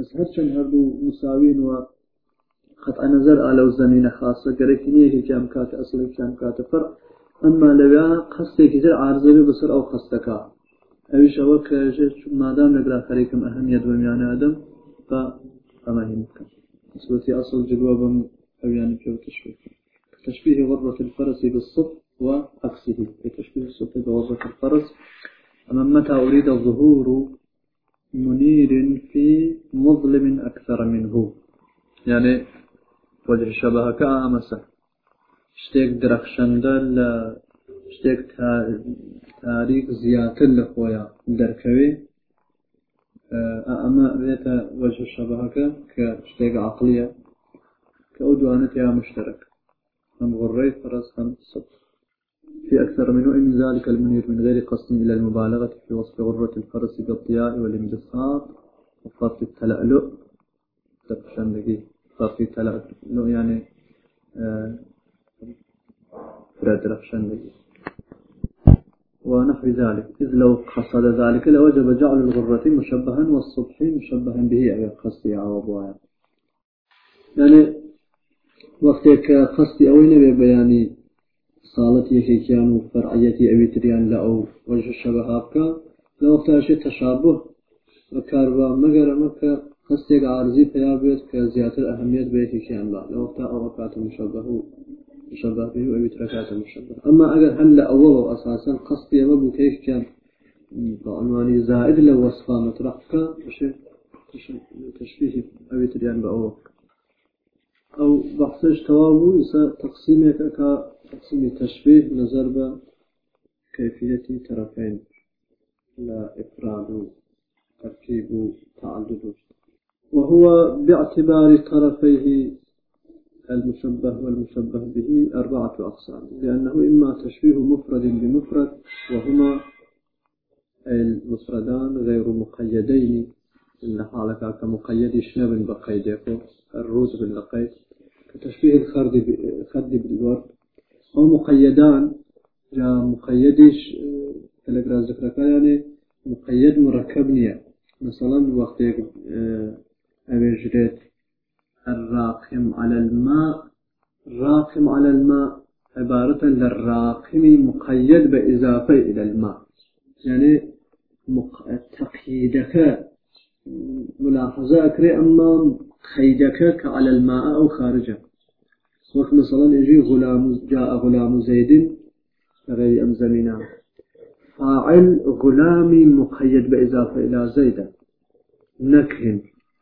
بس هرچەند هەردوو مساوین و قطع نظر على الزمینە خاصە گەرەکی نیەکی کام کاتە ئەسڵی کام کاتە فەر ئەمما لەوێ قەستێکی تر عرضەبێ بەسەر ئەو قەستەکە ئەویش ئەوە کە مادام لەگرا خەریکم ئەهمیت بەمیانە ئەدەم بە ئەماهی بکەم نسبة أصل جدوى بم أبيان في التشبيه تشبيه غرة الفرس بالصف وعكسه تشبيه الصف بغرة الفرس. أما متى أريد الظهور منير في مظلم أكثر منه يعني وجه شبهك كأمسة شتێک درەخشەندە لە شتێک تاریک زیاتر لە خۆیان دەرکەوێ ئەمە بێتە وەجه شەبهەکە کە شتێک عقلیە کە ئەو دوانێت یا مشترك هم غريت فرس هم صدق. في أكثر من من ذلك المنير من غير قصد إلى المبالغة في وصف غرة الفرس بالضياء والانبساط وفرط التلألؤ. تبشندقي فرط التلألؤ يعني آه فرد رخشندقي ونحو ذلك. إذ لو قصد ذلك لوجب جعل الغرة مشبها والصبح مشبها به أي قصدي عوضها يعني وقتك قصدي أوين صالت وفرعيتي أوي تريان لأو وجه الشبهابك لو اختاشي تشابه وكاربا مقر مكة قصدك عارضي فيابيت كزيادة أهمية بيكيكيان لا لو اختا أوقات مشبهه مشبه به ويتركات المشبه أما أجر هل أول أساسا قصدي ما كيف كان بعنوان زائد لو وصفا مطرحك تشبيه أو تريان أو بحثش توابو إسا تقسيمك كا تقسيم تشبيه نظر كيفية طرفين لا إفراد تركيب تعدد وهو باعتبار طرفيه المشبه والمشبه به أربعة أقسام لأنه إما تشبيه مفرد بمفرد وهما المفردان غير مقيدين. إن حالك كمقيد شنب بقيدك الروز باللقيد كتشبيه الخد بالورد. أو مقيدان جاء مقيدش تلقى ذكرك يعني مقيد مركبنية مثلا وقت أبي جريت الراقم على الماء. الراقم على الماء عبارة للراقم مقيد بإضافة إلى الماء. يعني تقييدك ملاحظة أكري أما قيدك على الماء أو خارجه وقت مثلا يجي غلام جاء غلام زيد غير أم زمينا فاعل غلامي مقيد بإضافة إلى زيد. نكهن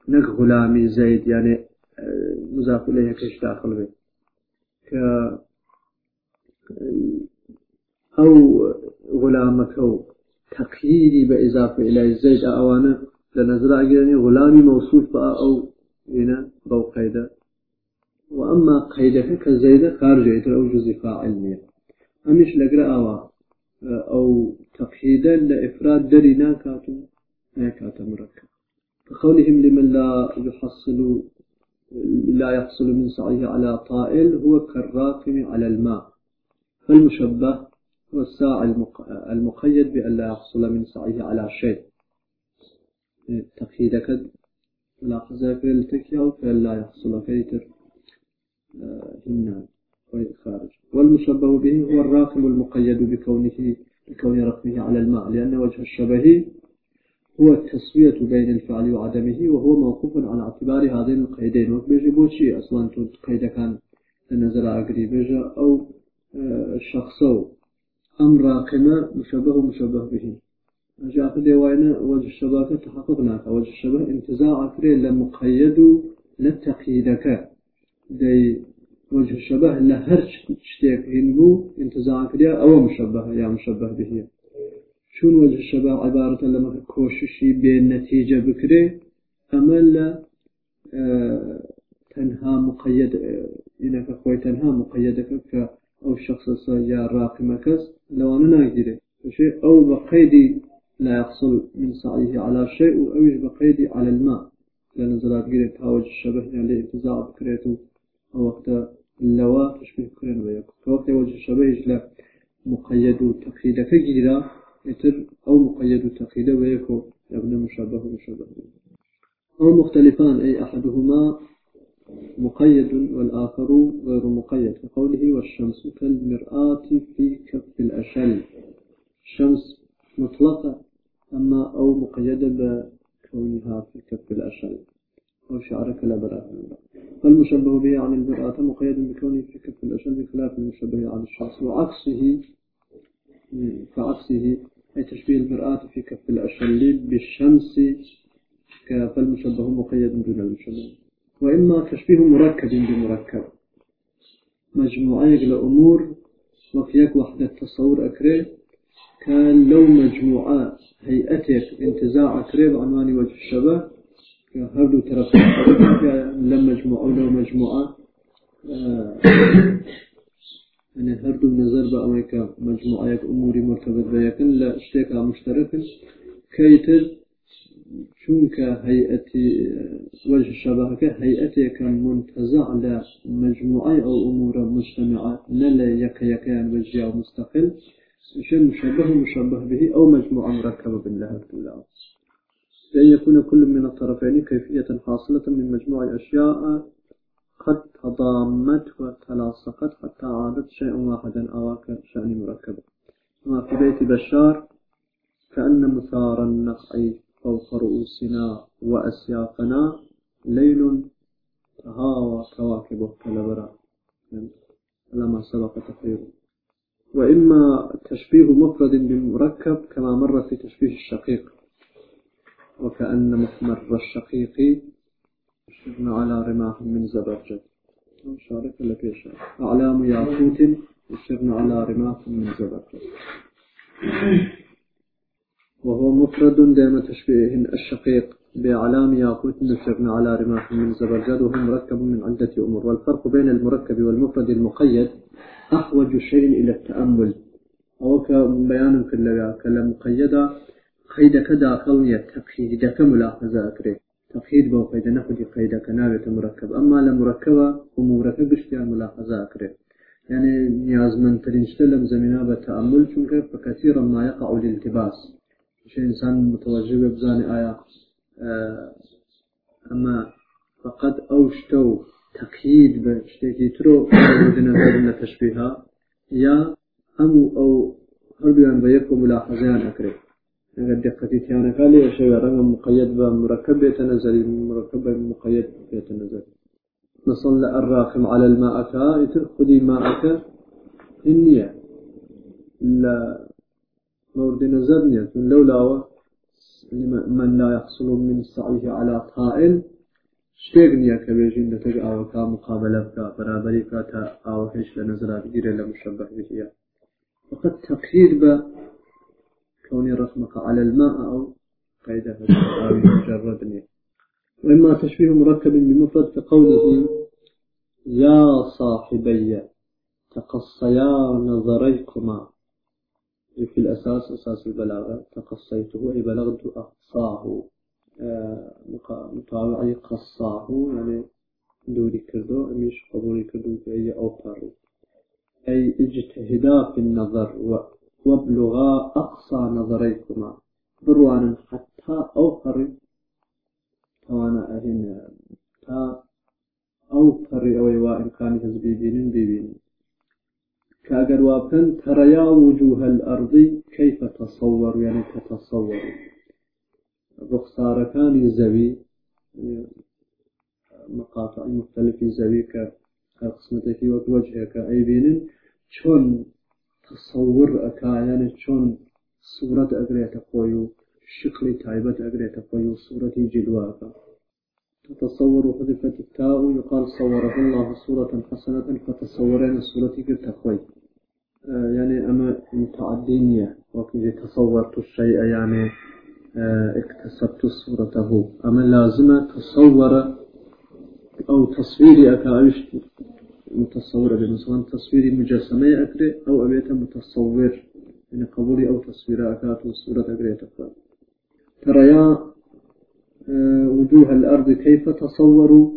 نك غلامي زيد يعني مضاف إليه كش داخل به. ك أو غلامك أو تقييدي بإضافة إلى زيد أوانا لنزرع يعني غلامي موصوف أو هنا بو قيدة. وأما قيدك كزيد خارج أو جزء فاعل أمش لقرأ أوا. أو تقييدا لإفراد دري ناكات مركب. كقولهم لمن لا يحصل لا يحصل من سعيه على طائل هو كالراقم على الماء. فالمشبه هو الساعي المقيد بأن لا يحصل من سعيه على شيء. تقييدك ملاحظة في التكية فأن لا يحصل كيتر هنا خارج. والمشبه به هو الراقم المقيد بكونه بكون رقمه على الماء لأن وجه الشبه هو التسوية بين الفعل وعدمه وهو موقوف على اعتبار هذين القيدين. وبيجي بوشي أصلا قيد كان نزل أقري بيجا أو آه، شخصو. أم راقمة مشبه مشبه به. جاء في ديوانا وجه الشبه تحققنا وجه الشبه انتزاع أكري لمقيد للتقييدك دي وجه الشبه لهرش شتيك هنبو انتزاع أكري أو مشبه يا مشبه به. شون وجه الشباب عبارة لما كوششي بين نتيجة بكري أمل آه تنها مقيد إنك خوي تنها مقيدك ك أو شخص يا راقمكس لو أنا ناقدر شيء أو بقيدي لا يحصل من سعيه على شيء أو بقيدي على الماء. لأن زراب قريت هاوج الشبه يعني انتزاع بكريتو أو وقت اللواء تشبه كرين وياك. فوقت وجه الشبه لا مقيد تقييدك جيرا يتر أو مقيد تقييد ويكو يبنى مشابه مشابه. أو مختلفان أي أحدهما مقيد والآخر غير مقيد. كقوله والشمس كالمرآة في كف الأشل. الشمس مطلقة أما أو مقيدة بكونها في كف الأشل أو شعرك لا براء فالمشبه به عن المرآة مقيد بكونه في كف الأشل بخلاف المشبه عن الشمس وعكسه كعكسه أي تشبيه المرآة في كف الأشل بالشمس فالمشبه مقيد دون المشبه. وإما تشبيه مركب بمركب. مجموعة لأمور وفيك وحدة تصور أكري كان لو مجموعة هيئتك انتزاع أكري بعنوان وجه الشبه هردو طرف لم مجموعة لو مجموعة. آه، يعني هردو نظر بأمريكا مجموعة أمور مرتبط بيكن لا اشتكى مشترك كيتر چونك هيئة وجه الشبه هيئتك منتزع لمجموعة أو أمور مجتمعة نلا يك يكيان وجه أو مستقل. شيء مشبه مشبه به أو مجموعة مركبة بالله كلها لأن يكون كل من الطرفين كيفية حاصلة من مجموعة أشياء قد تضامت وتلاصقت حتى عادت شيء واحدا أو كشأن مركب كما في بيت بشار كأن مثار النقع فوق رؤوسنا وأسيافنا ليل تهاوى كواكبه كالبرا لما سبق تقريبا. وإما تشبيه مفرد بمركب كما مر في تشبيه الشقيق. وكأن محمر الشقيق يشرن على رماح من زبرجد. شارك لك أعلام ياقوت يشرن على رماح من زبرجد. وهو مفرد دائما تشبيه الشقيق. بعلام ياقوت نشرنا على رماح من زبرجد وهو مركب من عدة أمور. والفرق بين المركب والمفرد المقيد أحوج شيء إلى التأمل. أو كبيان في كلام مقيدة قيد كدا قوية تقييد كملاحظة أكري. تقييد بو قيد نخد قيد كنابة مركب. أما لمركبة أمورك بشتيا ملاحظة أكري. يعني نياز من ترين زمينا بتأمل شنك فكثيرا ما يقع الالتباس مش إنسان متوجه بزاني آية. آه، أما فقد أوشتو. تقييد بشتكي ترو بدنا بدنا تشبيها يا هم أو هربيان بيكو ملاحظيان أكري قد دقتي تيانا قالي أشياء رقم مقيد بمركب يتنزل مركب مقيد يتنزل نصل الراقم على الماء خذي ماءك النية لا مورد نظر نیه. لولا من لا يحصل من سعيه على طائل شتێک نییە کە بێژین لەتەک ئاوەکە مقابلە بکە بەرابری کا تا ئاوەکەش لە نظرا بگیرێ لە مشبه بهە وقد تقييد ب كون رسمك على الماء أو قيدها مجرد وإما تشبيه مركب بمفرد كقوله يا صاحبي تقصيا نظريكما. في الأساس أساس البلاغة تقصيته أي بلغت أقصاه. آه، مطاوعي قصاه يعني دوري كردو مش قبولي كردو أي أوفر أي اجتهدا في النظر وابلغا أقصى نظريكما بروانا حتى أوفر توانا أهين تا أوفر أو إن كان هزبيبين بيبين كأجر وابكن تريا وجوه الأرض كيف تصور يعني تتصور كان الزبي مقاطع مختلفة زبي كقسمتك وجهك أي بين شون تصور أكا يعني شون صورة أجريت قويو شكل تايبة أجريت قويو صورة جلواك تتصور حذفت التاء يقال صورة الله صورة حسنة فتصورين الصورة قلت قوي يعني أما متعدينية وكذا تصورت الشيء يعني آه، اكتسبت صورته. أما لازم تصور أو تصويري أكاوش متصورة بمثلا تصويري مجسمة أكري أو أبيت متصور. يعني قبولي أو تصوير أكاتو صورة أكري تقوى. تريا آه، وجوه الأرض كيف تصوروا؟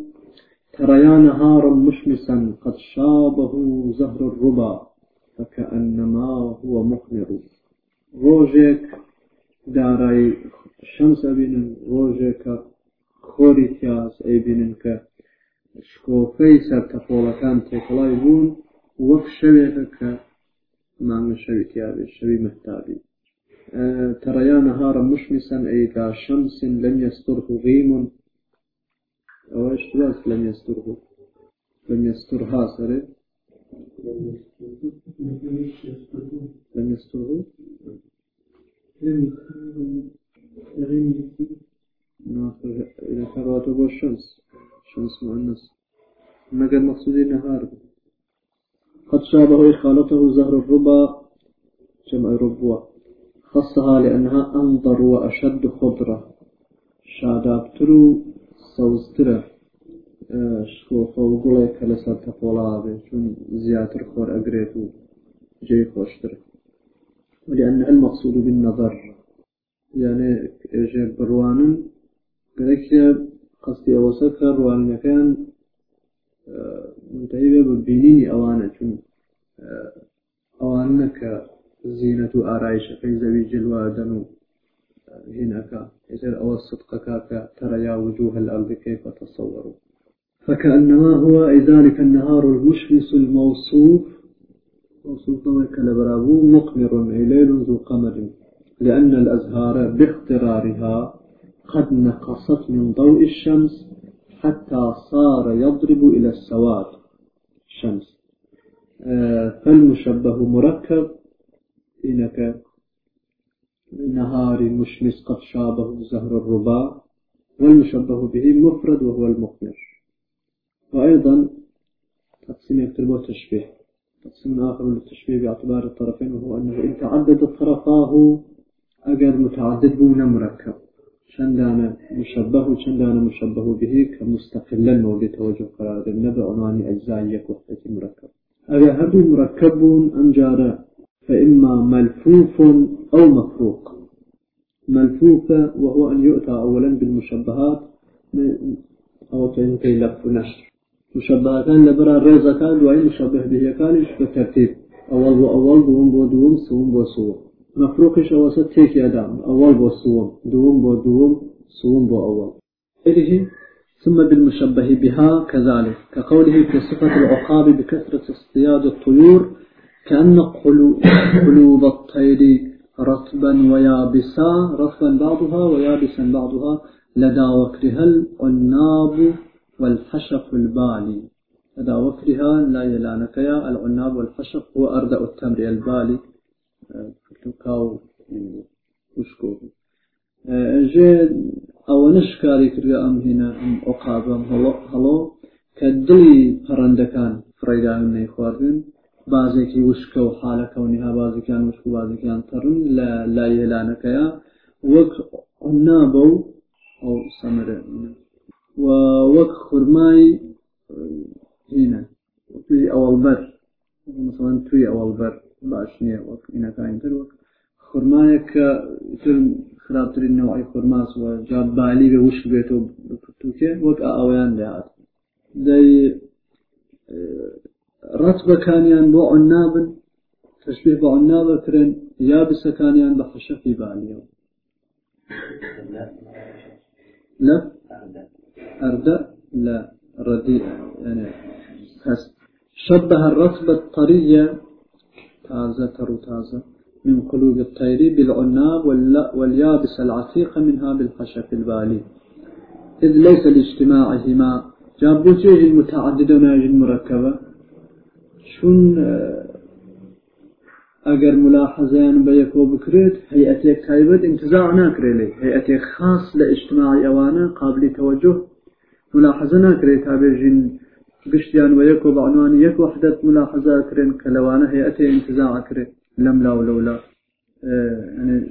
تريا نهارا مشمسا قد شابه زهر الربا فكأنما هو مخمر روجك داري الشمس بين روجك خۆری پیاز ئەیبینن کە شکۆفەی سەرتەپۆڵەکان تێکڵای بوون وەک شەوێکە کە مانگە شەوی تیاابێ شەوی مەتابی نهارا مشمسا أي كشمس لم يستره غيم أو إيش لم يستره لم يسترها سري لم يستره إذا كان راتب الشمس شمس مؤنث ما كان مقصود النهار قد شابه إخالته زهر الربا جمع ربوة خصها لأنها أنظر وأشد خضرة شادابترو سوزترة شخوفە و گوڵێک کە لەسەر تەپۆڵا بێ چون زیاتر خۆر ئەگرێت و جێی خۆشتر ولأن المقصود بالنظر. يعني أجي بروانن. گرێک قصدي أوسك ڕوانەکان منتهی بێ بە بینینی ئەوانە چون ئەوانە کە زینەت و ئارایشەکەی زەوی جلوادەن و هینەکە. إذا أو الصدقك ترى يا وجوه الأرض كيف تصوروا فكأنما هو ذلك النهار المشمس الموصوف. موصوف كالبرابو مقمر أي ليل ذو قمر. لأن الأزهار باخترارها قد نقصت من ضوء الشمس. حتى صار يضرب إلى السواد شمس فالمشبه مركب إنك نهار مشمس قد شابه زهر الرباء والمشبه به مفرد وهو المقمر. وأيضا تقسيم يكتبه تشبيه تقسيم آخر للتشبيه باعتبار الطرفين وهو أنه إن تعدد طرفاه أجر متعدد بون مركب. شندانا مشبه شندانا مشبه به كمستقلا مولد توجه قرار النبأ عنوان أجزاء وحدة مركب أجا هدو مركب أنجارا فإما ملفوف أو مفروق. ملفوف وهو أن يؤتى أولا بالمشبهات أو كي لف نشر. مشبهات لبرا ريزة كان وأي مشبه به كان بالترتيب أول بو أول دوم بو دوم سوم بو سوم. مفروقش أوسط تيك يدام أول بو سوم دوم بو دوم سوم بو أول. إليه ثم بالمشبه بها كذلك. كقوله في صفة العقاب بكثرة اصطياد الطيور كأن قلوب الطير رطبا ويابسا. رطبا بعضها ويابسا بعضها. لدى وكرها العناب والحشف البالي. لدى وكرها لا يلانكيا العناب والحشف هو أردأ التمر البالي. کلوکا و خوشکۆ ژێ ئەوەنش کاری کردگە ئەم هێنا ئەم ئۆقابم هەڵۆ کە دڵی پەڕەندەکان فرەیدان نەی خواردن بازێکی وشکە و حالەکەونی هابازەکان وشک بازەکان تەڕن لە لای هێلانەکەیە. وەک نابە و ئەو سەمەرە. وەک خورمای هینە توی ئەوەڵ بەر مثلان توی ئەوەڵ بەر نییە وەک ئینەکانتر وەک خورمایە کە تر خراپترین نەوەی خورماس و جا بالی بە وشک بێتەوە توکێ وەک ئەویان دەهات دەی ڕەتبەکانیان بۆ عنابن تشبيه بۆ عنابە کرن یابسەکانیان بە حەشەفی بالیەوە أردى لا؟ رديء يعني هست شبه الرطبة الطرية تازة ترو تازة. من قلوب الطير بالعناب واليابس العتيق منها بالحشف البالي إذ ليس لاجتماعهما. جابوا جيه المتعدد وناج المركبة شون ئەگەر ملاحەزیان بە یەکۆ بکرێت هەیئەتێک تایبەت انتزاع ناکرێ لێ هەیئەتێک خاص لە ئیجتماعی ئەوانە قابلی تەوەجه ملاحەزە ناکرێت تابێژین گشتیان وە یەکۆ بەعنوانی یەک وحدت ملاحەزا کرێن کە لەوانە هەیئەتێ انتزاع کرێت لەم لا و لەولا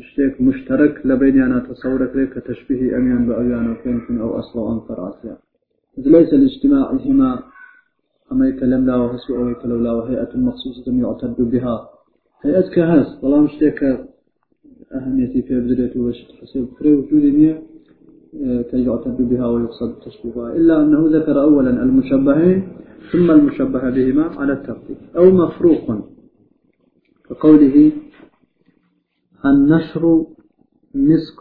شتێک مشترك لە بینیانە تەسەورەکرێت کە تشبیهی ئەمیان بە پێنچون ئەو ئەسڵ ئەم فەراسیا ليس لاجتماعهما أما يكلم لا وهسو أو يكلم لا وهيئة مخصوصة يعتد بها. هيئة كهاس والله مش تك أهميتي في بذلة وش حسب كري وجود نية كي يعتد بها ويقصد تشبيهها إلا أنه ذكر أولا المشبهين ثم المشبه بهما على الترتيب أو مفروق كقوله النشر مسك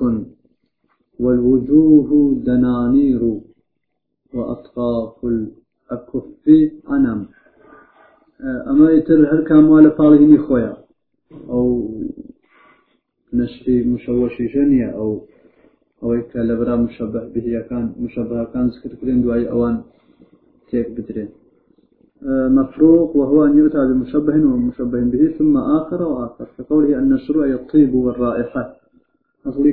والوجوه دنانير وأطراف الأكف عنم أما يتر هر كاموال فالغني خويا أو نشري مشوشي جنية أو أو كالبرا مشبه به كان مشبه كان ذكر كرين دواي أوان تيك بدرين مفروق وهو أن يؤتى بمشبه ومشبه به ثم آخر وآخر كقوله أن الشروع الطيب والرائحة. أصلي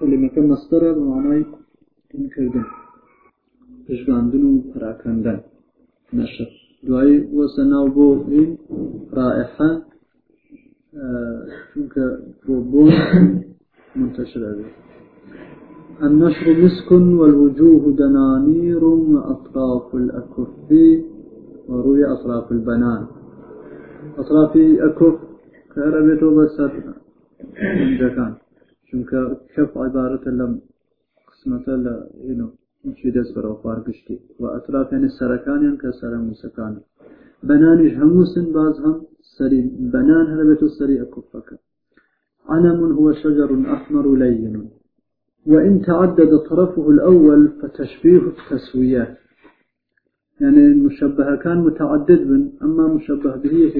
كلمة مصدر بمعنى إنكردن پشگاندن و پراکەندن نشر. دوای وەسە ناو بۆ این ڕائحە چونکە بۆ بۆ منتشر أبي النشر مسك والوجوه دنانير وأطراف الأكف وروي أطراف البنان. أطراف أكف كهربته بس من جكان چونك كف عبارة لم قسمة لا إنه چی دەست بەرەو خوار گشتی. و ئەطرافێنی سەرەکانیان کە سەرە موسەکان بەنانیش هەموو سن باز هەم سەری بەنان علم هو شجر أحمر لين. وإن تعدد طرفه الأول فتشبيه التسوية. يعني المشبه كان متعدد من أما مشبه به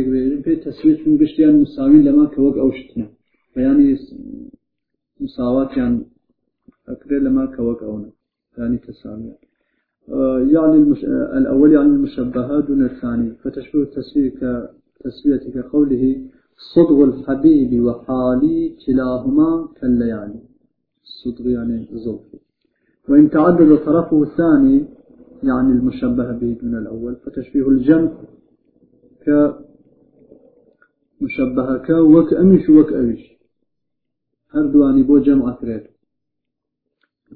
في تسوية من قشتيان مساوين لما كوق أو شتنا. يعني مساواة يعني أكثر لما كوق أونا الثاني تسامية يعني المش... الأول يعني المشبهات دون الثاني. فتشبه التسوية كتسوية كقوله صدغ الحبيب وحالي كلاهما كالليالي. الصدغ يعني زلفي وإن تعدد طرفه الثاني يعني المشبه به دون الأول فتشبيه الجنب ك مشبهة ك وك أمش وك أمش هردواني بو جمع أثريت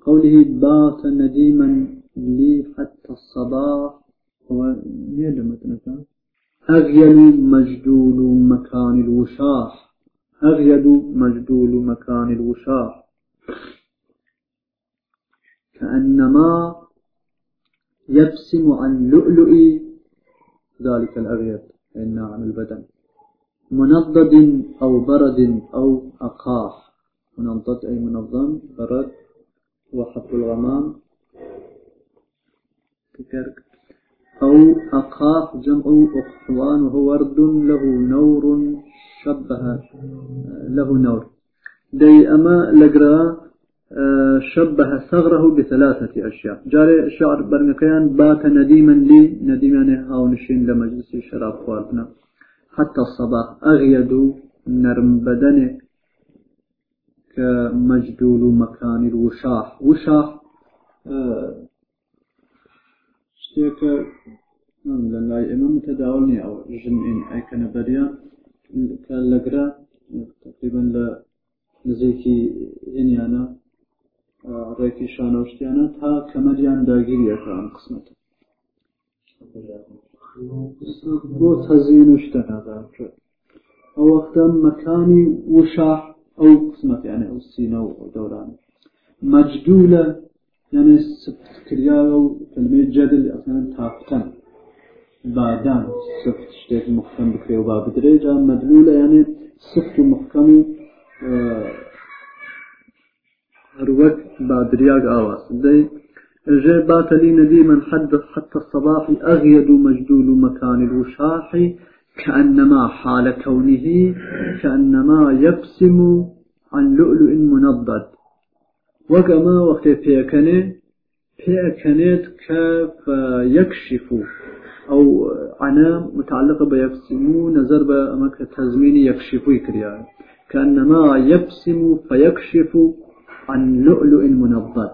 قوله بات نديما لي حتى الصباح. هو ليه مثلا أغيل مجدول مكان الوشاح. أغيل مجدول مكان الوشاح. كأنما يبسم عن لؤلؤ ذلك الأغير إن عن البدن. منضد أو برد أو أقاح. منضد أي منظم برد. وحب الغمام. ككرك أو أقاف جمع أخوان وهو ورد له نور شبه له نور. دي أما لقرأ شبه ثغره بثلاثة أشياء. جاري شعر برنكيان بات نديما لي نديما هاو نشين لمجلس شراب خوارنا حتى الصباح أغيد نرم بدنه كمجدول مكان الوشاح. وشاح شتێکە لە لای ئێمە متەداول نیە ئەو ژنئین ئەیکەنە بەریە کە لەگرا تقریبا لە نزێکی هێنیانە ڕێکی شانەشتیانە تا کەمەریان داگیریەکە ئەم قسمەتە. بۆ تەزیین و شتە نادار ئەو وەختە مەکانی وشاح أو قسمة يعني أو السينة ودوران مجدولة يعني سفت كريا أو كلمة جدل أصلا تافتن بعدان سفت شتيت محكم بكري وباب دريجة مدلولة. يعني سفت محكم هروك بعد رياض آواز. دي جاء بات لي نديما حد حتى الصباح أغيد مجدول مكان الوشاح كأنما حال كونه كأنما يبسم عن لؤلؤ منضد. وكما وقت بيكنه بيكنت كيف يكشف أو عنا متعلقة بيبسم نظر بأمك تزمين يكشف يكريا كأنما يبسم فيكشف عن لؤلؤ منضد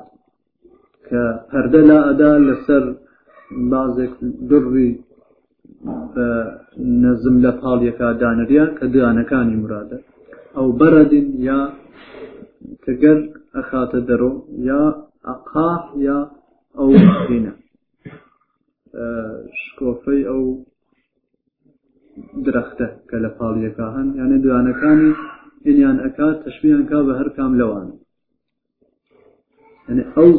كهرد لا أداء لسر بعضك دري نزم لفال يكا دانريا كدانكاني مراده أو کە گەر ئەخاتە دەرۆ یا ئەقاح یا ئەو بینە. شکۆفەی ئەو درەختە کە لە پاڵیەکە هەن. یانە دوانەکانی هینیان ئەکات تەشمیان کا بە هەر کام لەوان. ئەو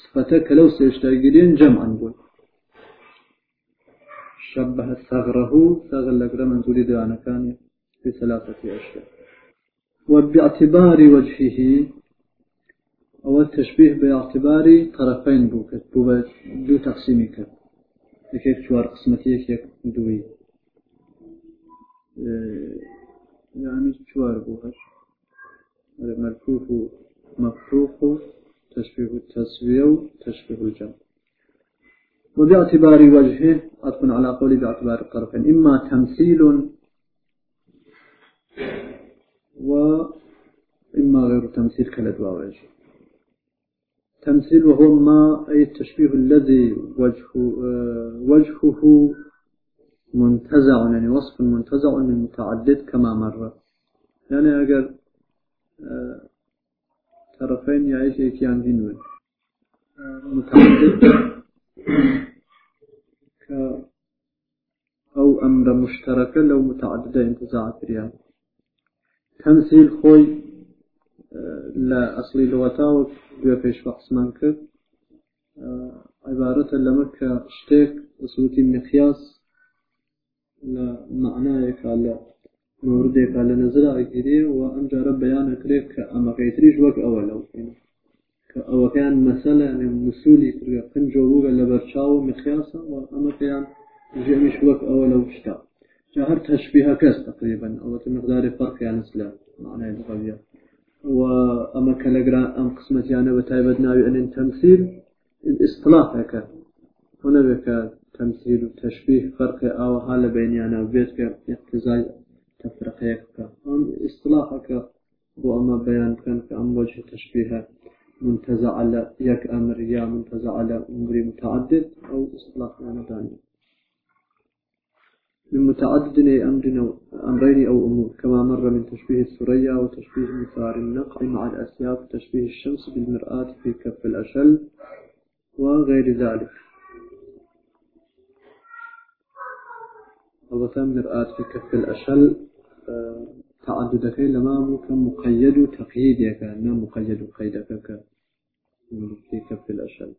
سفەتە کە لەو سێشتەگرێن جەمان بوون. شبه الثغره ثغر لقرا منزولي ديوانكان في ثلاثة أشياء وباعتبار وجهه أول تشبيه باعتبار طرفين بوكت بو دو تقسيمي كت يكيك شوار قسمتي يكيك دوي. يعني شوار بوهش. ملفوف مفتوح تشبيه التسوية تشبيه الجمع وباعتبار وجهه عطف على قولي باعتبار الطرفين إما تمثيل وإما غير تمثيل كالدواء وجه تمثيل وهو ما أي التشبيه الذي وجهه, وجهه منتزع يعني وصف منتزع من متعدد كما مر. يعني أجل طرفين يعيش إكيان هنوين متعدد ك أو أمر مشتركة لو متعددة انتزاع فريان تەمسیل خۆی لە ئەسلی لەوەتاوە گوێ پێشوەقسمان کرد. عیبارەتە لەمە کە شتێک سووتی نەخیاس لە معنایەکە لە موردێکا لە نظر ئەگیرێ و ئەم جارە بەیانەکرێت کە ئەمەقەیتریش وەک ئەوە لەوکەین کە ئەوەکەیان مەسەلە مسوولی پرگە قنجۆ بووگە لە بەرچاو مخیاسە و ئەمەکەیان ژێمیش وەک ئەوە لەو شتا. جاهر تشبيه كاس تقريبا أو مقدار فرق يعني سلا معناه اللغوية وأما كالجرا أم قسمة يعني بتايبدنا أن تمثيل الاصطلاح هكا هنا بك تمثيل وتشبيه فرق أو حال بين يعني بيتك اقتزاي تفرقيك. أم إصطلاحك هو أما بيان كان كأم وجه تشبيه منتزع على يك أمر يا منتزع على أمر متعدد أو إصطلاح يعني ثاني. من متعدد أمر أمرين أو أمور كما مر من تشبيه الثريا وتشبيه مثار النقع مع الأسياف وتشبيه الشمس بالمرآة في كف الأشل وغير ذلك. أو مرآة في كف الأشل آه، تعددك لما ممكن مقيد تقييدك لا مقيد قيدك في كف الأشل.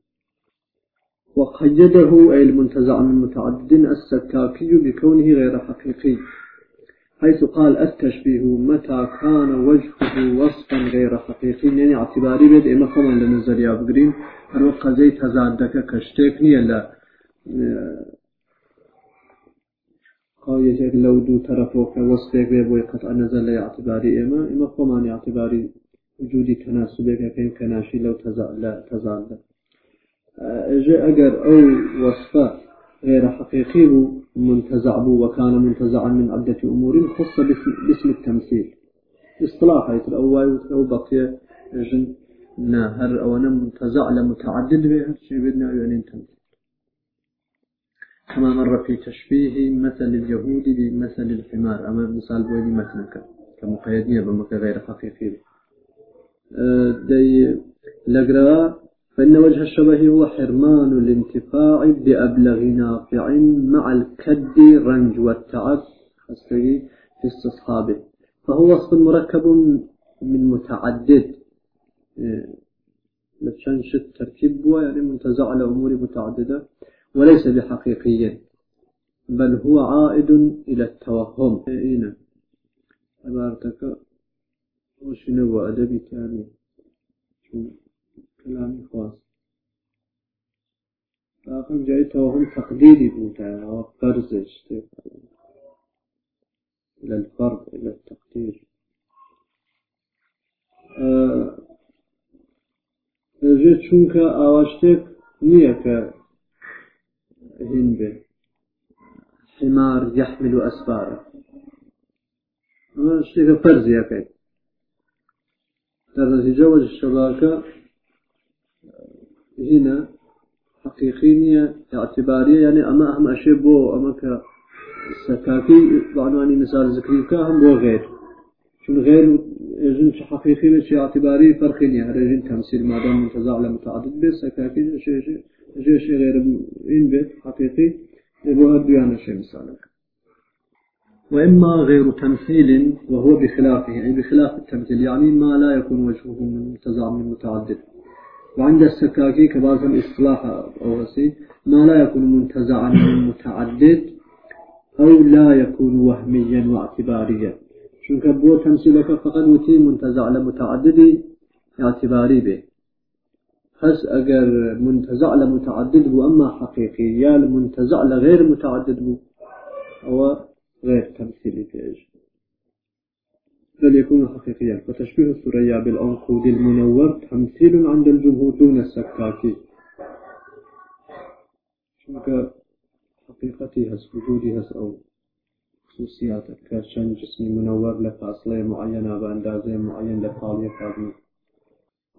وقيده أي المنتزع من متعدد السكاكي بكونه غير حقيقي حيث قال التشبيه متى كان وجهه وصفا غير حقيقي يعني اعتباري بيد إما خمان لنزل بقرين هروقا زي تزادك كشتيك نيا لا. قاية لو دو طرفوك وصفك بيبوي قطع نزل اعتباري إما إما خمان اعتباري وجودي تناسبك كين كناشي لو تزال جاء أجر أو وصفة غير حقيقي منتزع بو وكان منتزعا من عدة أمور خص باسم التمثيل اصطلاح هيت الأول أو بقي جن نهر أو أنا منتزع لمتعدد به شيء بدنا يعني تمثيل كما مر في تشبيه مثل اليهود بمثل الحمار. أما مثال بودي مثلك كمقيدية بمك غير حقيقي أه دي لقرأ فإن وجه الشبه هو حرمان الانتفاع بأبلغ نافع مع الكد رنج والتعب في استصحابه فهو وصف مركب من متعدد. لفشان شت تركيب يعني منتزع على أمور متعددة وليس بحقيقي بل هو عائد إلى التوهم. هنا. عبارتك وشنو أدبي كامل؟ كلام خاص آخر جاي توهم تقديري بوتا أو فرزش إلى الفرض إلى التقدير. جي چونك آواشتك نيك هين به حمار يحمل أسفاره. أما شتك فرز يا كي در نتيجة وجه الشباكة هنا حقيقية اعتبارية يعني أما أهم أشياء بو أما ك سكاكي بعنواني مثال ذكري كهم بو غير. شون غير يجن حقيقي مش اعتباري فرقين هذا يجن تمثيل ما دام منتزع على متعدد بس سكاكي شيء شيء شيء غير إن بيت حقيقي. يبو هدو يعني شيء مثالك وإما غير تمثيل وهو بخلافه يعني بخلاف التمثيل يعني ما لا يكون وجهه من منتزع من متعدد. وعند السكاكي كبعض الإصلاح أو ما لا يكون منتزعا من متعدد أو لا يكون وهميا واعتباريا. شنك بو تمثيلك فقد وتي منتزع لمتعدد اعتباري به هس أجر منتزع لمتعدد بو أما حقيقي يا المنتزع لغير متعدد بو أو غير تمثيلي في إيش بل يكون حقيقيا. فتشبيه الثريا بالعنقود المنور تمثيل عند الجمهور دون السكاكي شنك وجودي هس أو خصوصياتك كشن جسمي منور لفاصلة معينة بأندازة معينة لفالية فاضمة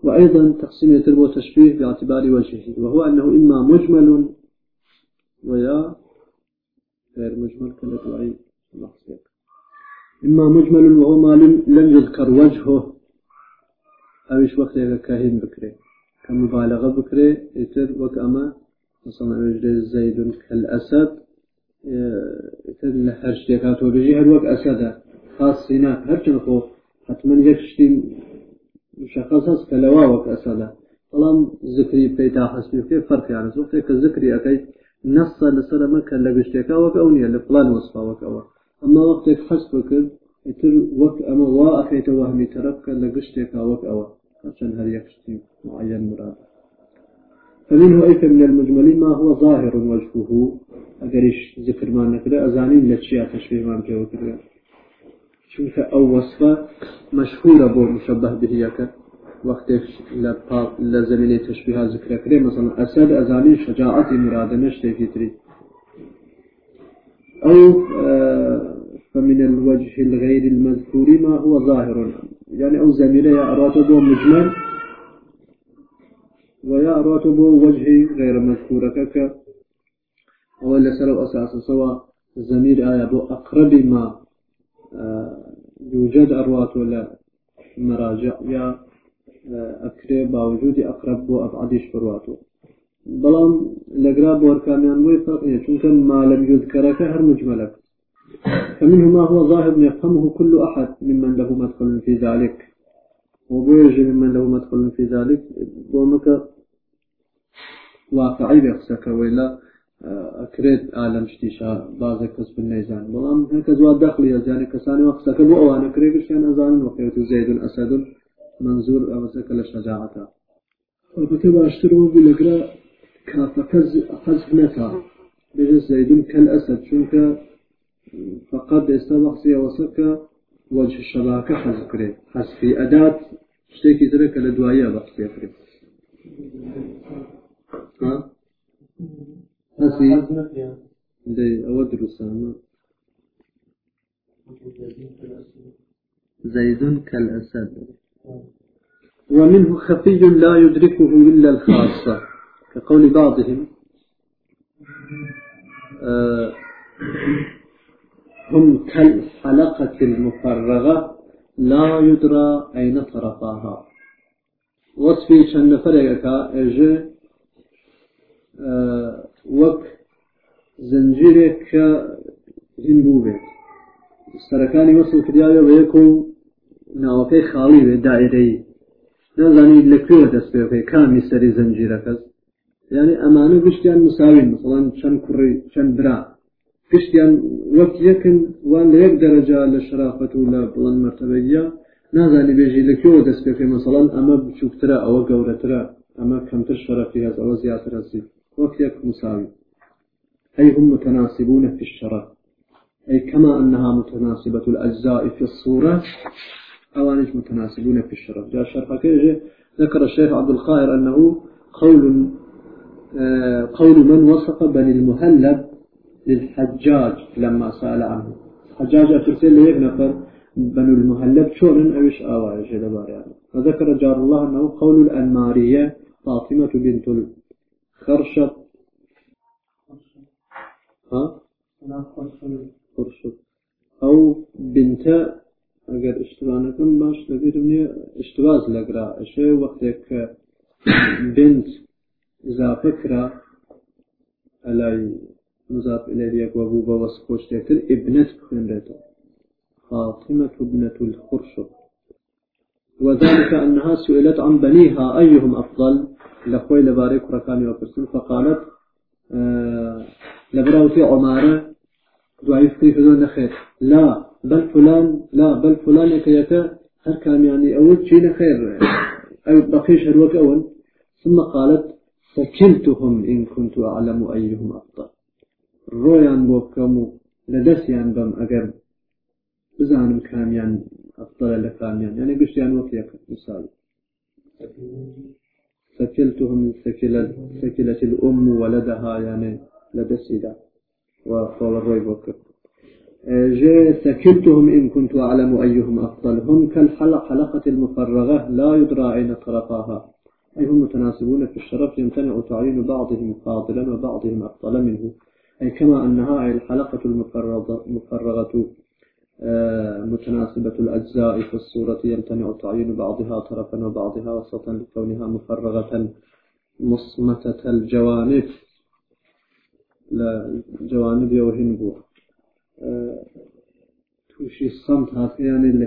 وأيضا تقسيم يتربو تشبيه باعتبار وجهه. وهو أنه إما مجمل ويا غير مجمل كالدعي إما مجمل وهو ما لم يذكر وجهه. أوش وقت كاهن بكري كمبالغة بكري يتر وكأما مثلا زيد كالأسد يتر لحرش ديكاتو بيجي هل وك أسد خاص هناك هرچن حتما يكشتين مشخص هست کە لەوا وەک ئەسەدا بەڵام زکری پێیتا حسبی پێ فەرقیانە وەختێک کە زکری ئەەکەی نەسە لەسەر ئەمە کە لە گشتێکا وەک ئەو ئەمما وەختێک حەس بکرد تر وەک ئەمە وا ئەەکەیتە وەهمی تەرەف کە لە گشتێکا وەک ئەوە چەند هەر یەکشتی معين مراد. فمنه أي من المجمل ما هو ظاهر وجهه. أجريش ذكر ما نكره أزانين لتشيا تشبيه ما نكره چونك أو وصفة مشهورة بو مشبه به يكا وقت لزميني تشبيها ذكر كري مثلا أسد أزاني شجاعة مرادة نشتي في تري أو فمن الوجه الغير المذكور ما هو ظاهر. يعني أو زميلة يا أراتبه مجمل ويا أراتبه وجه غير مذكور. كك أو سلو أساس سوا زمير آية بو أقرب ما يوجد أروات ولا مراجع يا أكري باوجود أقرب بو أبعدش برواتو بلام لقرا بوركانيان مو فرق چونك ما لم يذكرك هر مجملك فمنه ما هو ظاهر يفهمه كل أحد ممن له مدخل في ذلك وبويج ممن له مدخل في ذلك ومك واقعي بيخسك ولا ئەکرێت ئالەم شتیشا بازە کەس بنەیزان بەڵام هەکە زوا دەخلی ئەزانانی کەسانی وەقسەکە بۆ ئەوانە کرێگەشتیان ئەزانن وەقێت و زەیدون ئەسەدون منزور ئەوەسەکە لە و لەگرە بێژە زەیدون کەل ئەسەد چونکە فقط ئێستا بەخسی ئەوەسەکە وجه حەز کرێت حەسفی ئەدات شتێکی ترە کە لە دوایە بەخسی کرێت هسي دي أود رسامة زيد كالأسد. ومنه خفي لا يدركه إلا الخاصة. كقول بعضهم آه هم كالحلقة المفرغة لا يدرى أين طرفها وصفي شن فرقك إجي آه کە هین بوو بێت سەرەکانی وەسل کردیاوە بە یەک و ناوەکەی خاڵی بێت دائرەی نازانی لەکوێ دەست پێەکەی کامی سەری زنجیرەکەس یعنی ئەمانە گشتیان مساوین مثڵەن چەند کوڕێ چەند برا. گشتیان وەک یەکن وان لە یەک دەرەجا لە شرافەت و لە بڵند مرتبەیە نازانی بێژی لەکوێ دەست پێکەی مەسەڵەن ئەمە بچووکترە ئەوە گەورەترە ئەمە کەمتر شەرەفی هەز ئەوە زیاتر هەستی وكيك مساوي. أي هم متناسبون في الشرف. أي كما أنها متناسبة الأجزاء في الصورة أوانج متناسبون في الشرف. جاء الشرح كيجي ذكر الشيخ عبد القاهر أنه قول قول من وصف بني المهلب للحجاج لما سأل عنه. حجاج أترسل ليك نفر بنو المهلب. شون أوش آواء جدبار يعني فذكر جار الله أنه قول الأنمارية فاطمة بنت خرشب ها؟ خرشب. أو بنت اگر اشتباه باش لبيرم اشتباز لقرا اشي وقتك بنت إذا فكرة علي مضاف إليه يقوى بوصفوش تكتر ابنة بخندته فاطمة ابنة الخرشب وذلك أنها سئلت عن بنيها أيهم أفضل؟ لخوي لباري كركاني وكرسل فقالت آه لبراوتي عمارة دعي فكري فدون خير لا بل فلان لا بل فلان يكا هر كان يعني أول شيء خير أو بقيش هروك أول. ثم قالت فكلتهم إن كنت أعلم أيهم أفضل. رويان بوكم لدسيان بم أجر بزانم كاميان أفضل لكاميان يعني بشيان وكيك مثال. سكلتهم من سكلة سكلة الأم ولدها يعني السيدة وقال الروي بوكر جاء سكلتهم إن كنت أعلم أيهم أفضل. هم كالحلقة حلقة المفرغة لا يدرى أين طرفاها. أي هم متناسبون في الشرف يمتنع تعيين بعضهم فاضلا وبعضهم أفضل منه. أي كما أنها الحلقة المفرغة آه، متناسبة الأجزاء في الصورة يمتنع تعيين بعضها طرفا وبعضها وسطا لكونها مفرغة مصمتة الجوانب. لا جوانب يوهن بو. آه، توشي الصمت هات يعني اللي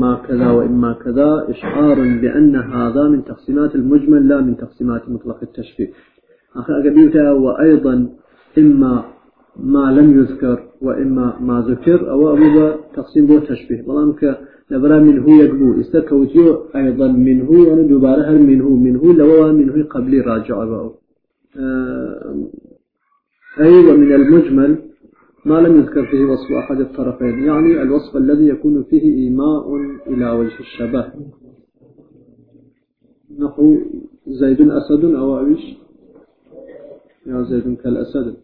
إما كذا وإما كذا إشعار بأن هذا من تقسيمات المجمل لا من تقسيمات مطلق التشبيه أخي أقبلتها وأيضا إما ما لم يذكر وإما ما ذكر أو أبو تقسيم بو تشبيه بلان لبرا منه يقبو. استكوتيو أيضا منه يعني دوباره منه منه لو منه قبل راجع بأو آه، أي ومن المجمل ما لم يذكر فيه وصف أحد الطرفين يعني الوصف الذي يكون فيه إيماء إلى وجه الشبه. نحو زيد أسد أو أويش يا زيد كالأسد.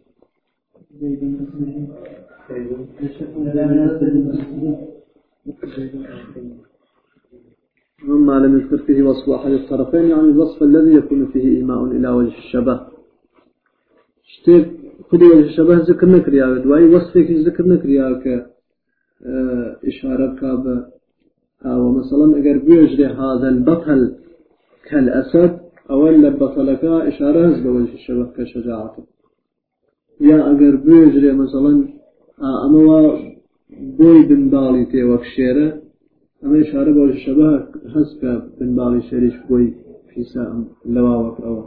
مما لم يذكر فيه وصف أحد الطرفين يعني الوصف الذي يكون فيه إيماء إلى وجه الشبه. خودی شبه ذکر نکریا دوایی وصفێکی ذکر نکریا کە ئشارە بکا بە ئەوە مەسەڵەن ئەگەر بێژێ هادن بەقل کەل ئەسد ئەوە لە بەقلەکە ئشارە هەز بەوەی شبه کە شەجاعت یا ئەگەر بێژێ مەسەڵەن ئەمەوە بۆی بنباڵی تێوەک شێرە ئەمە شارە بۆ شەبە هەستکە بنباڵی شەریش بۆی فیسا لەواوەک ئەوە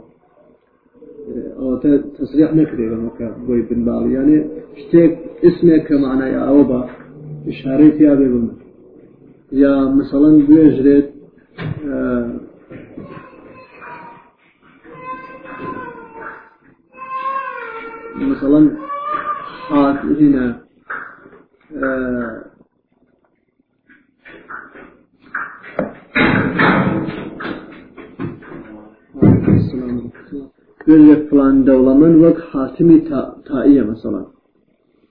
ئەوە تەسریح نەکرێ بەمەکە بۆی بنباڵی یانێ شتێک اسمێک کە معنای ئەوە بە شارەی تیا بێ بم یا مثلەن بێژرێت مثلا حات هنا بيجي فلان من وقت حاتمي تائية مثلا.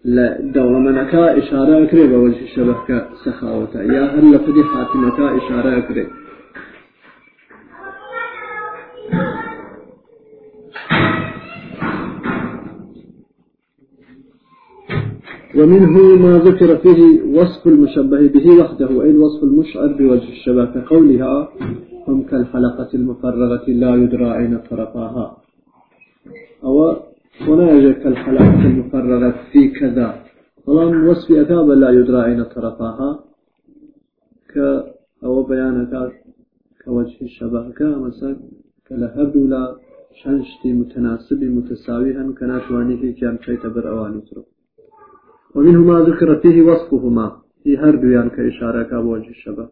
لا دولة منكا إشارة أكري بوجه الشبكة سخاوة يا هل لفدي حاتمك إشارة أكري. ومنه ما ذكر فيه وصف المشبه به وحده أي الوصف المشعر بوجه الشبه كقولها هم كالحلقة المفرغة لا يدرى أين طرفاها أو ولا يوجد كالحلقة المفرغة في كذا. ظلام وصف أكاب لا يدرى أين طرفاها ك أو بيانك كوجه الشبه. كمثلا كلهب ولا شنشتي متناسب متساوي هم كناشواني كيام شيء تبر أواني ترو ومنه ما ذكر فيه وصفهما. في هرديان كإشارة كابوجه الشبه.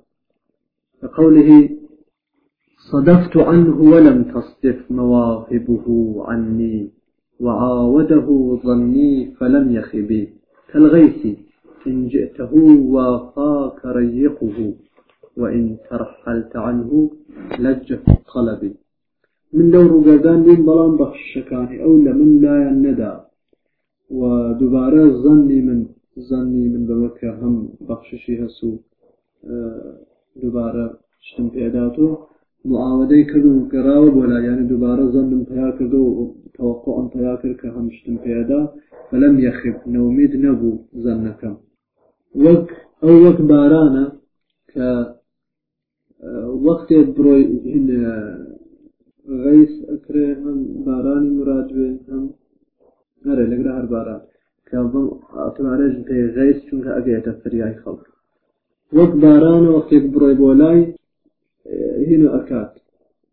كقوله صدفت عنه ولم تصدف مواهبه عني وعاوده ظني فلم يخبي كالغيث إن جئته وافاك ريقه وإن ترحلت عنه لج في الطلب من دور قردان من بلان بخش الشكاني أو لمن لا يندى ودوباره ظني من ظني من بوكا هم بخششي هسو دوباره شتم پێداتۆ معاودەی کرد و گەراوە بۆ لایەنە دووبارە زەندم پیا کرد و تەوەقع ئەم پیا کرد کە هەمشتم پێدا بەلەم یەخب نەومید نەبوو زەنەکەم وەک ئەو وەک بارانە کە وەختێ برۆی غیس ئەکرێ هەم بارانی مرادێ هەم نەرێ لەگرە هەر باران کە ئەتوانێژ پێ غیس چونکە ئەگەێتە فریای خەڵک. وەک بارانە وەختێک بڕۆی بۆ لای هنا أكاد.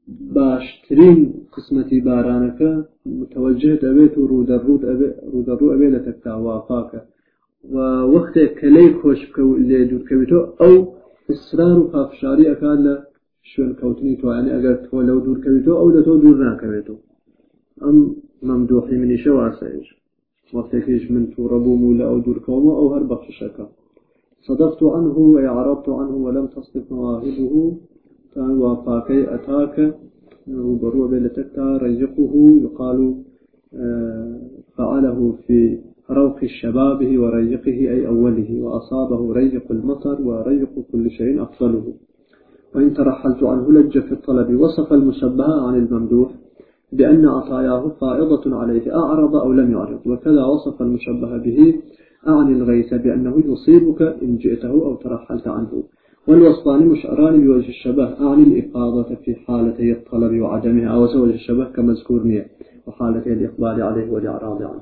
باشترين قسمتي بارانك متوجه أبيت ورود الرود أبي رود الرود أبي لتكتا وافاك. ووقت كلي خوش اللي دور كبيتو أو إصرار وفافشاري أكاد ل شوێن کەوتنی توانانی ئەگەر تۆ لەو کەویتەوە ئەو لە تۆ دوور ناکەوێتەوە ئەم مەمدوحی منیشە واسەیش وەختێکیش من تووڕەبووم و لە ئەو دوورکەومە ئەو هەر بەخشەکە صدقت عنه وإعرضت عنه ولم تصدق مواهبه. وفاكي أتاك روبرو بلتكتا رزقه يقال فعله في روق شبابه ورزقه أي أوله وأصابه رزق المطر ورزق كل شيء أفضله. وإن ترحلت عنه لج في الطلب وصف المشبه عن الممدوح بأن عطاياه فائضة عليه أعرض أو لم يعرض. وكذا وصف المشبه به أعني الغيث بأنه يصيبك إن جئته أو ترحلت عنه. والوصفان مشعران بوجه الشبه أعني الإفاضة في حالتي الطلب وعدمها وجه الشبه كمذكور مية وحالتي الإقبال عليه والإعراض عنه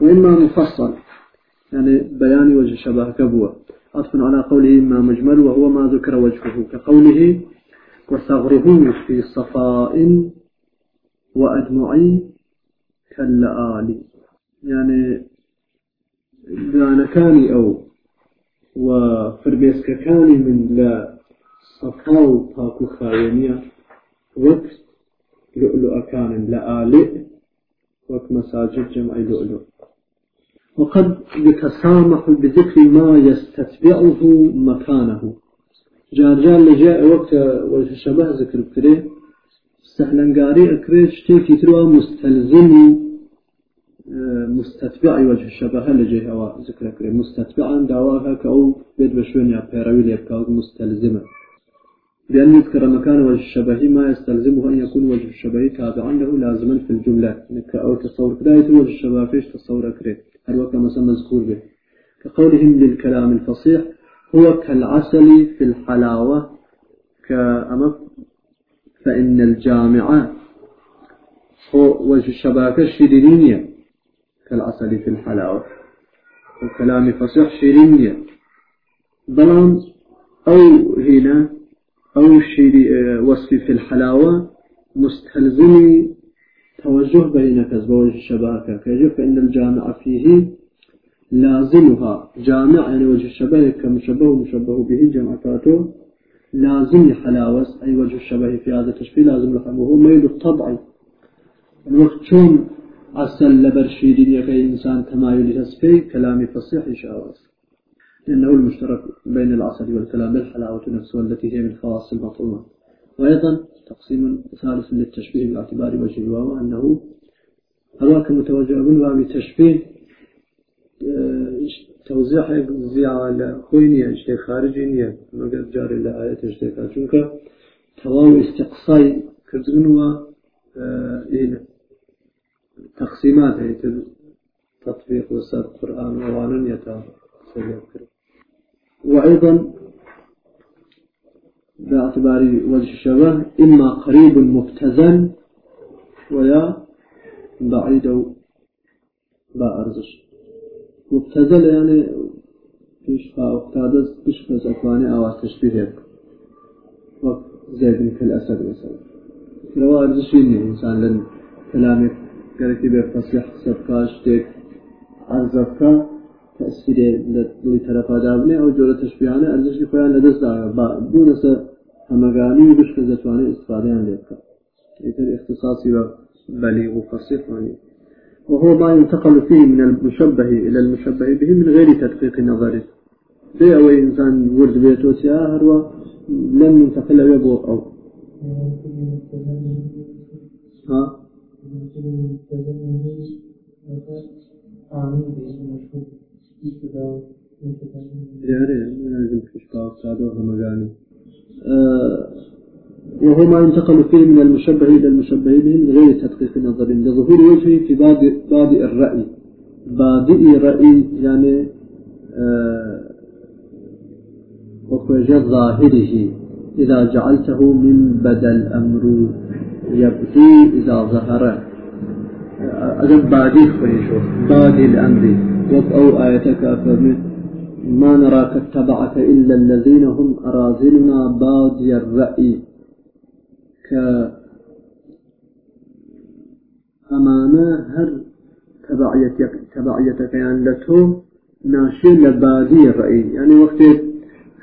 وإما مفصل يعني بيان وجه الشبه كبوة. عطف على قوله ما مجمل وهو ما ذكر وجهه كقوله وثغره في صفاء وأدمعي كاللآلي يعني دانكاني أو وفربيسككاني من لا صفاو تاكو خاينية وقت لؤلؤ كان لآلئ وك مساجد جمع لؤلؤ. وقد يتسامح بذكر ما يستتبعه مكانه. جارجان لجاء وقت وجه شبه ذكر بكري سهلنقاري أكري شتيكي تروى مستلزم مستتبع وجه الشبه لجه هوا ذكر كري مستتبعا دعواها كأو بيد بشوين يا بيروي ليبكاو مستلزمة. بأن يذكر مكان وجه الشبه ما يستلزمه أن يكون وجه الشبه تابعا له لازما في الجملة. أو تصور كداية وجه الشبه فيش تصور كري هل وكما مذكور به كقولهم للكلام الفصيح هو كالعسل في الحلاوة. كأمف فإن الجامعة هو وجه الشباكة الشيرينية كالعسل في الحلاوة. وكلام فصيح شيرينية بلان أو هنا أو شيري وصف في الحلاوة مستلزمي توجه بين كذب وجه الشباكة كيجب فإن الجامع فيه لازمها. جامع يعني وجه الشبه كمشبه ومشبه به جمعته لازم حلاوة أي وجه الشبه في هذا التشبيه لازم وهو ميل الطبعي الوقت شون عسل لبرشيد يكي إنسان تمايل تسفي كلام فصيح شاوس لأنه المشترك بين العسل والكلام الحلاوة نفسها التي هي من خواص المطعومة وأيضا تقسيم ثالث للتشبيه باعتبار وجه الواو أنه هذاك متوجه باب تشبيه توزيع زيادة خوينية اشتي خارجينية مقر جاري لآية اشتيكا چونك تواو استقصاي كردنوا إيه تقسيمات هي تطبيق وسط القرآن ووانا يتا وأيضا باعتبار وجه الشبه إما قريب مبتزن ويا بعيد بأرزش مبتزل يعني فيش فاقتادس بش فزأكواني أو تشبيه وقت زيد كالأسد مثلا. لو أرزش إني إنسان لن كلامك قالك بفصيح سبكاش تيك عرزبك تأثير لدوي طرف دابني أو جورة تشبيهانه أرزش لخوان لدس دارا دون سا همغاني وبش فزأكواني استفادة عن ليبك يتر اختصاصي وبليغ وفصيح واني وهو ما ينتقل فيه من المشبه إلى المشبه به من غير تدقيق نظره بي أو إنسان ورد بيتو سياهر لم ينتقل يبو أو. ها؟ همغاني وهو ما ينتقل فيه من المشبه إلى المشبه به من غير تدقيق نظر لظهور وجهه في بادئ, الرأي. بادئ رأي يعني آه وكوجه ظاهره. إذا جعلته من بدا الأمر يبدي إذا ظهر. أجب بعدي خويشو بعدي الأمر أو آيتك أفرمت ما نراك اتبعك إلا الذين هم أرازلنا بادي الرأي. ك أمانة هر تبعيتك تبعيتك يعني لتو ناشي لبادي الرأي. يعني وقت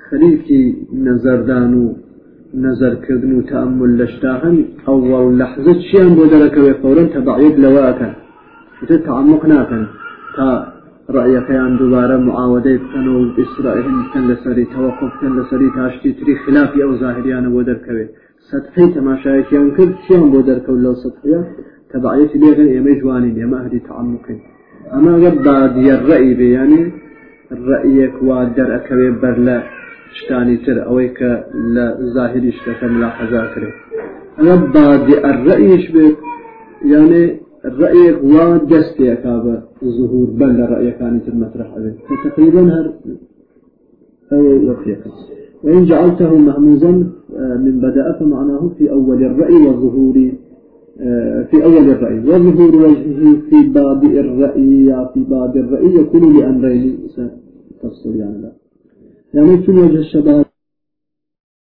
خليكي نظردان نظر كردن وتأمل لشتاهن أول لحظة شيئا بودرك فورا تبعيت لواك وتتعمق ناكن تا رأيك يان دوبارة معاودة بكن وإسرائيل بكن لسري توقف بكن لسري تاشتي تري خلافي أو ظاهريان بودر كوي سطحي تماشايكيان كرد شيئا بودر كو لو سطحية تبعيت ليغن إيمي جوانين إيما أهدي تعمقين أما قد الرأي بي يعني رأيك وادر أكوي برلا شتاني تر أويك لا ظاهري شتك ملاحظة كري أما بعد الرأي بك يعني رأيك ودستي كابا ظهور بل رأي كانت المطرح أبي فتقريبا هر أي وفيك وإن جعلته مهموزا من بدأ فمعناه في أول الرأي والظهور في أول الرأي وظهور وجهه في باب الرأي في باب الرأي يكون لأمرين تفصل يعني لا. يعني في وجه الشباب